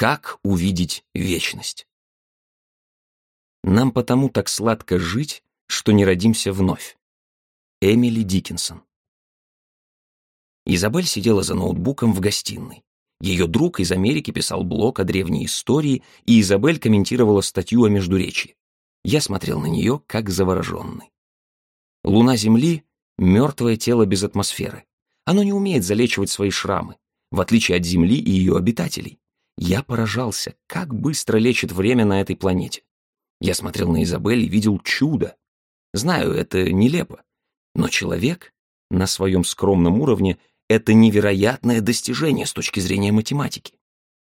Как увидеть вечность? Нам потому так сладко жить, что не родимся вновь. Эмили Диккенсон Изабель сидела за ноутбуком в гостиной. Ее друг из Америки писал блог о древней истории, и Изабель комментировала статью о Междуречии. Я смотрел на нее, как завороженный. Луна Земли — мертвое тело без атмосферы. Оно не умеет залечивать свои шрамы, в отличие от Земли и ее обитателей. Я поражался, как быстро лечит время на этой планете. Я смотрел на Изабель и видел чудо. Знаю, это нелепо, но человек на своем скромном уровне — это невероятное достижение с точки зрения математики.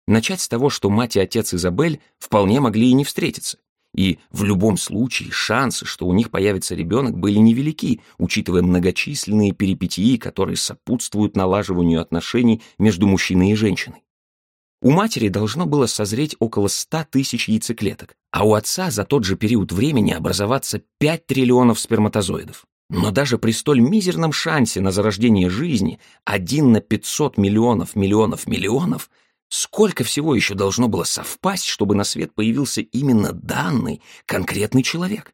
Начать с того, что мать и отец Изабель вполне могли и не встретиться. И в любом случае шансы, что у них появится ребенок, были невелики, учитывая многочисленные перипетии, которые сопутствуют налаживанию отношений между мужчиной и женщиной. У матери должно было созреть около 100 тысяч яйцеклеток, а у отца за тот же период времени образоваться 5 триллионов сперматозоидов. Но даже при столь мизерном шансе на зарождение жизни, один на 500 миллионов миллионов миллионов, сколько всего еще должно было совпасть, чтобы на свет появился именно данный, конкретный человек?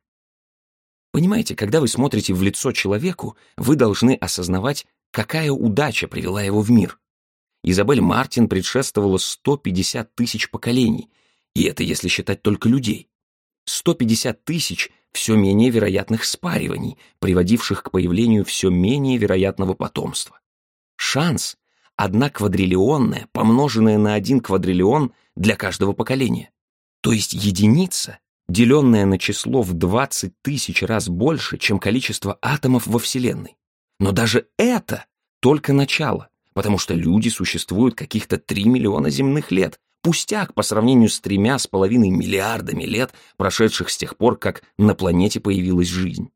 Понимаете, когда вы смотрите в лицо человеку, вы должны осознавать, какая удача привела его в мир. Изабель Мартин предшествовала 150 тысяч поколений, и это если считать только людей. 150 тысяч все менее вероятных спариваний, приводивших к появлению все менее вероятного потомства. Шанс — одна квадриллионная, помноженная на один квадриллион для каждого поколения. То есть единица, деленная на число в 20 тысяч раз больше, чем количество атомов во Вселенной. Но даже это только начало, потому что люди существуют каких-то 3 миллиона земных лет, Пустяк по сравнению с тремя с половиной миллиардами лет, прошедших с тех пор, как на планете появилась жизнь.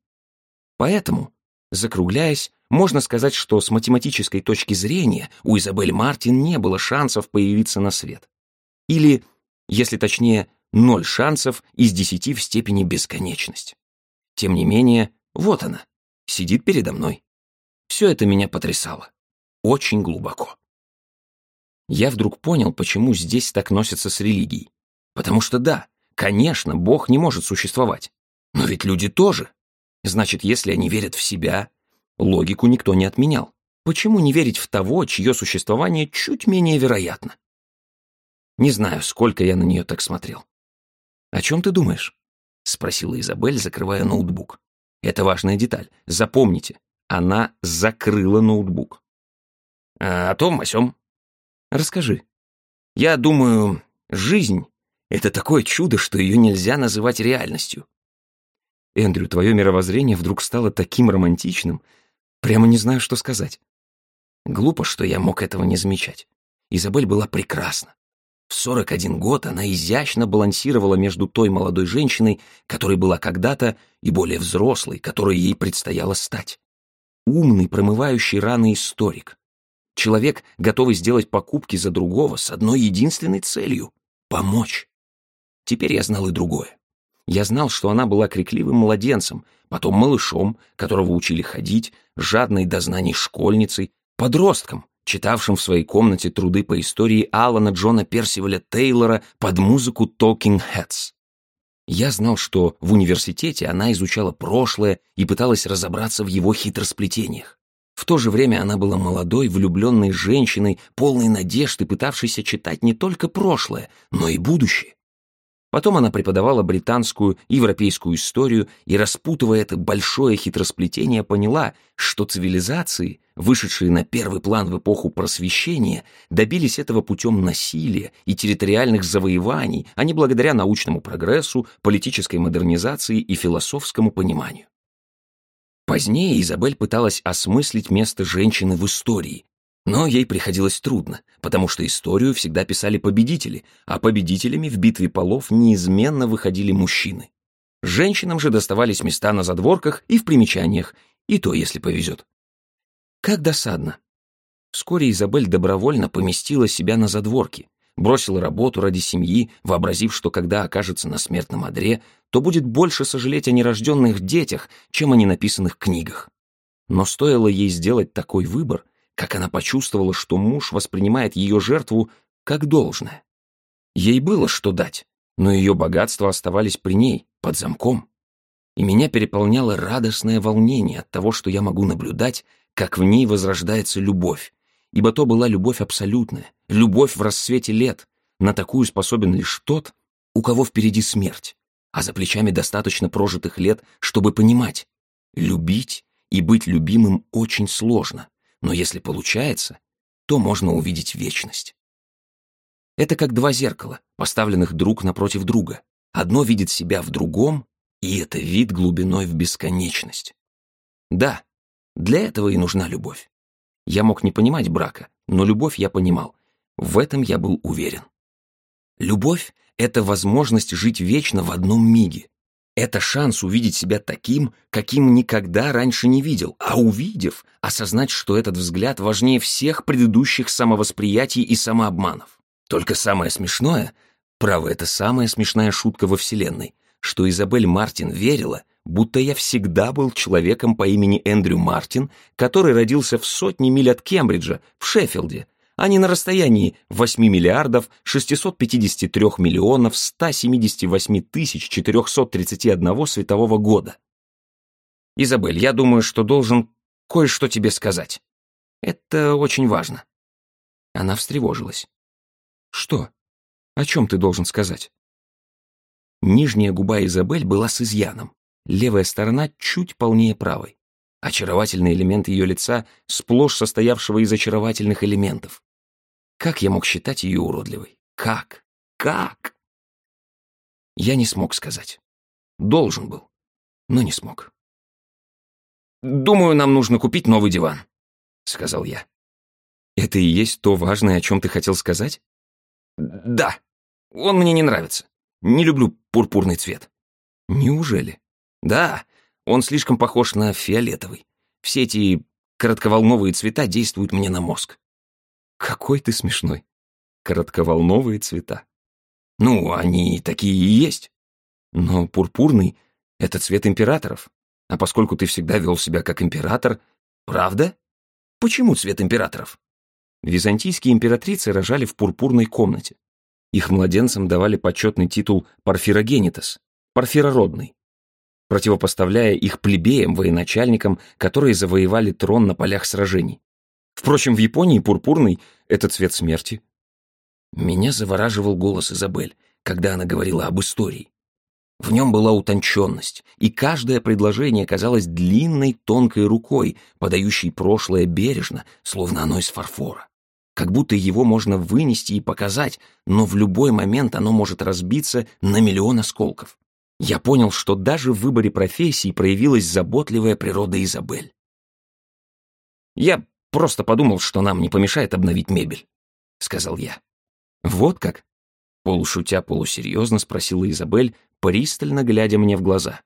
Поэтому, закругляясь, можно сказать, что с математической точки зрения у Изабель Мартин не было шансов появиться на свет. Или, если точнее, ноль шансов из десяти в степени бесконечность. Тем не менее, вот она, сидит передо мной. Все это меня потрясало. Очень глубоко я вдруг понял, почему здесь так носятся с религией. Потому что да, конечно, Бог не может существовать. Но ведь люди тоже. Значит, если они верят в себя, логику никто не отменял. Почему не верить в того, чье существование чуть менее вероятно? Не знаю, сколько я на нее так смотрел. «О чем ты думаешь?» — спросила Изабель, закрывая ноутбук. «Это важная деталь. Запомните, она закрыла ноутбук». «А «О том, о сём», Расскажи. Я думаю, жизнь — это такое чудо, что ее нельзя называть реальностью. Эндрю, твое мировоззрение вдруг стало таким романтичным. Прямо не знаю, что сказать. Глупо, что я мог этого не замечать. Изабель была прекрасна. В 41 год она изящно балансировала между той молодой женщиной, которой была когда-то, и более взрослой, которой ей предстояло стать. Умный, промывающий раны историк, Человек, готовый сделать покупки за другого с одной единственной целью — помочь. Теперь я знал и другое. Я знал, что она была крикливым младенцем, потом малышом, которого учили ходить, жадной до знаний школьницей, подростком, читавшим в своей комнате труды по истории Алана Джона Персиваля Тейлора под музыку Talking Heads. Я знал, что в университете она изучала прошлое и пыталась разобраться в его хитросплетениях. В то же время она была молодой, влюбленной женщиной, полной надежды, пытавшейся читать не только прошлое, но и будущее. Потом она преподавала британскую европейскую историю и, распутывая это большое хитросплетение, поняла, что цивилизации, вышедшие на первый план в эпоху просвещения, добились этого путем насилия и территориальных завоеваний, а не благодаря научному прогрессу, политической модернизации и философскому пониманию. Позднее Изабель пыталась осмыслить место женщины в истории, но ей приходилось трудно, потому что историю всегда писали победители, а победителями в битве полов неизменно выходили мужчины. Женщинам же доставались места на задворках и в примечаниях, и то, если повезет. Как досадно. Вскоре Изабель добровольно поместила себя на задворке, бросила работу ради семьи, вообразив, что когда окажется на смертном одре, то будет больше сожалеть о нерожденных детях, чем о ненаписанных книгах. Но стоило ей сделать такой выбор, как она почувствовала, что муж воспринимает ее жертву как должное. Ей было что дать, но ее богатства оставались при ней, под замком. И меня переполняло радостное волнение от того, что я могу наблюдать, как в ней возрождается любовь, ибо то была любовь абсолютная, любовь в рассвете лет. На такую способен лишь тот, у кого впереди смерть, а за плечами достаточно прожитых лет, чтобы понимать, любить и быть любимым очень сложно, но если получается, то можно увидеть вечность. Это как два зеркала, поставленных друг напротив друга. Одно видит себя в другом, и это вид глубиной в бесконечность. Да, для этого и нужна любовь. Я мог не понимать брака, но любовь я понимал. В этом я был уверен. Любовь — это возможность жить вечно в одном миге. Это шанс увидеть себя таким, каким никогда раньше не видел, а увидев, осознать, что этот взгляд важнее всех предыдущих самовосприятий и самообманов. Только самое смешное, право, это самая смешная шутка во Вселенной, что Изабель Мартин верила, будто я всегда был человеком по имени Эндрю Мартин, который родился в сотни миль от Кембриджа, в Шеффилде, а не на расстоянии 8 миллиардов 653 миллионов 178 тысяч 431 светового года. Изабель, я думаю, что должен кое-что тебе сказать. Это очень важно. Она встревожилась. Что? О чем ты должен сказать? Нижняя губа Изабель была с изъяном, левая сторона чуть полнее правой. Очаровательный элемент ее лица, сплошь состоявшего из очаровательных элементов. Как я мог считать ее уродливой? Как? Как? Я не смог сказать. Должен был, но не смог. «Думаю, нам нужно купить новый диван», — сказал я. «Это и есть то важное, о чем ты хотел сказать?» «Да. Он мне не нравится. Не люблю пурпурный цвет». «Неужели?» «Да. Он слишком похож на фиолетовый. Все эти коротковолновые цвета действуют мне на мозг». «Какой ты смешной. Коротковолновые цвета». «Ну, они такие и есть. Но пурпурный — это цвет императоров. А поскольку ты всегда вел себя как император... Правда? Почему цвет императоров?» Византийские императрицы рожали в пурпурной комнате. Их младенцам давали почетный титул «парфирогенитас» — «парфирородный», противопоставляя их плебеям, военачальникам, которые завоевали трон на полях сражений. Впрочем, в Японии пурпурный — это цвет смерти. Меня завораживал голос Изабель, когда она говорила об истории. В нем была утонченность, и каждое предложение казалось длинной тонкой рукой, подающей прошлое бережно, словно оно из фарфора как будто его можно вынести и показать, но в любой момент оно может разбиться на миллион осколков. Я понял, что даже в выборе профессии проявилась заботливая природа Изабель. «Я просто подумал, что нам не помешает обновить мебель», — сказал я. «Вот как?» — полушутя полусерьезно спросила Изабель, пристально глядя мне в глаза.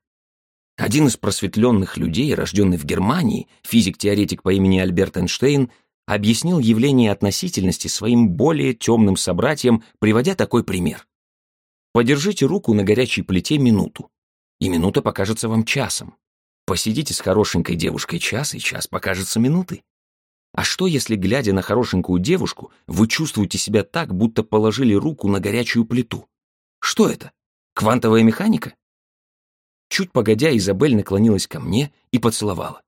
Один из просветленных людей, рожденный в Германии, физик-теоретик по имени Альберт Эйнштейн, объяснил явление относительности своим более темным собратьям, приводя такой пример. Подержите руку на горячей плите минуту, и минута покажется вам часом. Посидите с хорошенькой девушкой час, и час покажется минутой. А что, если, глядя на хорошенькую девушку, вы чувствуете себя так, будто положили руку на горячую плиту? Что это? Квантовая механика? Чуть погодя, Изабель наклонилась ко мне и поцеловала.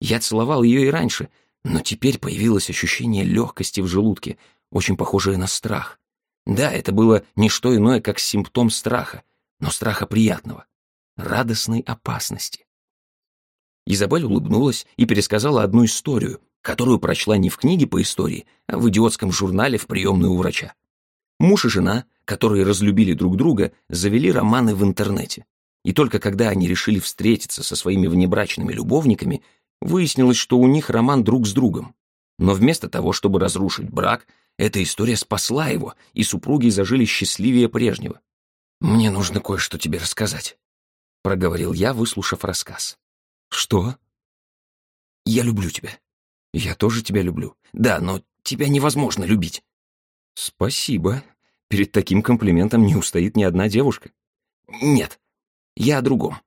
Я целовал ее и раньше, но теперь появилось ощущение легкости в желудке, очень похожее на страх. Да, это было не что иное, как симптом страха, но страха приятного, радостной опасности. Изабель улыбнулась и пересказала одну историю, которую прочла не в книге по истории, а в идиотском журнале в приемной у врача. Муж и жена, которые разлюбили друг друга, завели романы в интернете. И только когда они решили встретиться со своими внебрачными любовниками, Выяснилось, что у них роман друг с другом. Но вместо того, чтобы разрушить брак, эта история спасла его, и супруги зажили счастливее прежнего. «Мне нужно кое-что тебе рассказать», — проговорил я, выслушав рассказ. «Что?» «Я люблю тебя. Я тоже тебя люблю. Да, но тебя невозможно любить». «Спасибо. Перед таким комплиментом не устоит ни одна девушка». «Нет, я о другом.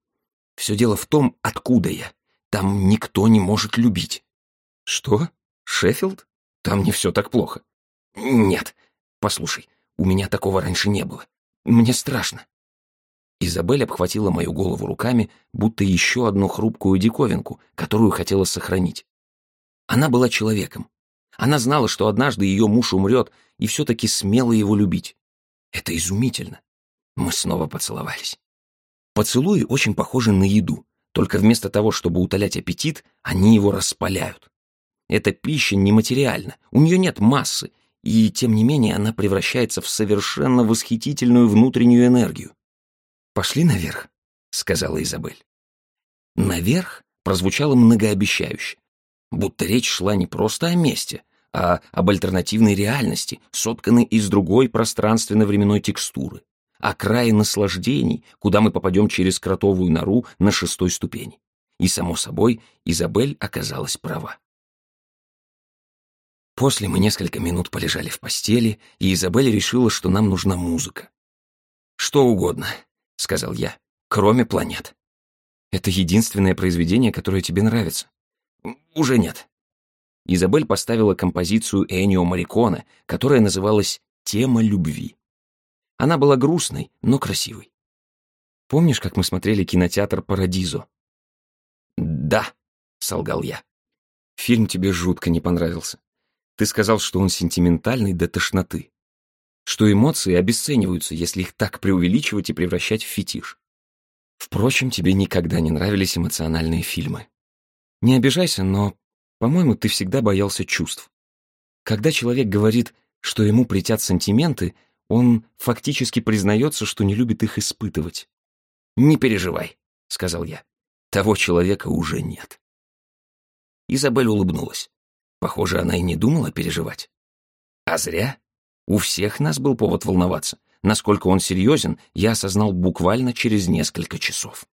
Все дело в том, откуда я. Там никто не может любить. Что? Шеффилд? Там не все так плохо. Нет. Послушай, У меня такого раньше не было. Мне страшно». Изабель обхватила мою голову руками, будто еще одну хрупкую диковинку, которую хотела сохранить. Она была человеком. Она знала, что однажды ее муж умрет, и все-таки смела его любить. Это изумительно. Мы снова поцеловались. Поцелуи очень похожи на еду, только вместо того, чтобы утолять аппетит, они его распаляют. Эта пища нематериальна, у нее нет массы, и тем не менее она превращается в совершенно восхитительную внутреннюю энергию. «Пошли наверх», — сказала Изабель. «Наверх» прозвучало многообещающе, будто речь шла не просто о месте, а об альтернативной реальности, сотканной из другой пространственно-временной текстуры о крае наслаждений, куда мы попадем через кротовую нору на шестой ступени. И, само собой, Изабель оказалась права. После мы несколько минут полежали в постели, и Изабель решила, что нам нужна музыка. «Что угодно», — сказал я, — «кроме планет». «Это единственное произведение, которое тебе нравится?» «Уже нет». Изабель поставила композицию Энио Марикона, которая называлась «Тема любви». Она была грустной, но красивой. Помнишь, как мы смотрели кинотеатр «Парадизо»?» «Да», — солгал я. «Фильм тебе жутко не понравился. Ты сказал, что он сентиментальный до тошноты. Что эмоции обесцениваются, если их так преувеличивать и превращать в фетиш. Впрочем, тебе никогда не нравились эмоциональные фильмы. Не обижайся, но, по-моему, ты всегда боялся чувств. Когда человек говорит, что ему притят сантименты, он фактически признается, что не любит их испытывать. «Не переживай», — сказал я. «Того человека уже нет». Изабель улыбнулась. Похоже, она и не думала переживать. А зря. У всех нас был повод волноваться. Насколько он серьезен, я осознал буквально через несколько часов.